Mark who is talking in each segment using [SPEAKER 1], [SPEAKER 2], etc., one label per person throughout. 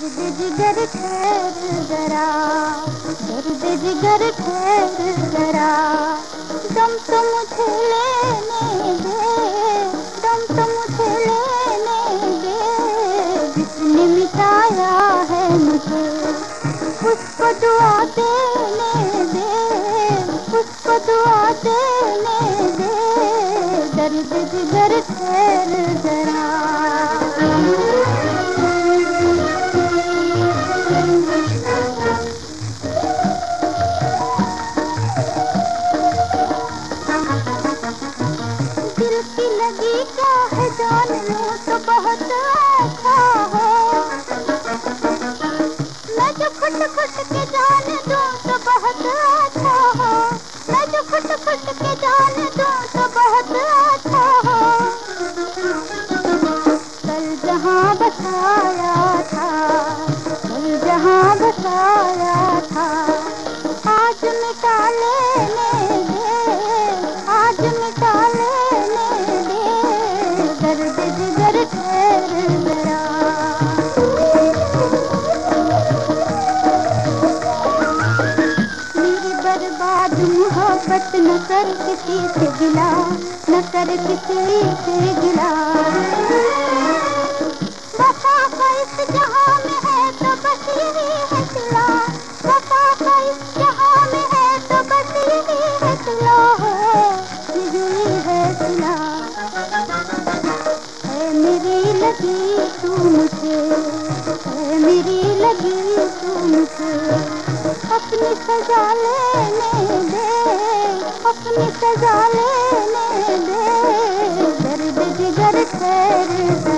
[SPEAKER 1] दर्द जिगर ठहर जरा दर्द जिगर ठहर जरा दम तो मुझे लेने दे दम तो मुझे लेने दे जिसने मिटाया है मुझे उसको दुआ देने दे उसको दुआ देने दे दर्द जिगर ठहर जरा। की क्या है जान तो बहुत अच्छा है। मैं जो के जान दूँ तो बहुत अच्छा है। मैं जो खुट खुट के जान दूँ तो बहुत अच्छा है। कल जहाँ बसाया था, कल जहाँ बसाया था, आज मिटा जरा मेरी। बर्बाद मोहब्बत न कर किसी से गिला, न कर किसी से गिला। इस जहाँ में है तो बस यही लगी मेरी लगी अपनी सजा लेने दे, अपनी सजा लेने दे। दर्द जिगर ठहर जरा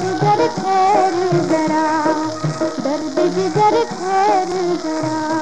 [SPEAKER 1] जिगर खैर जरा दर्द जिगर ठहर जरा।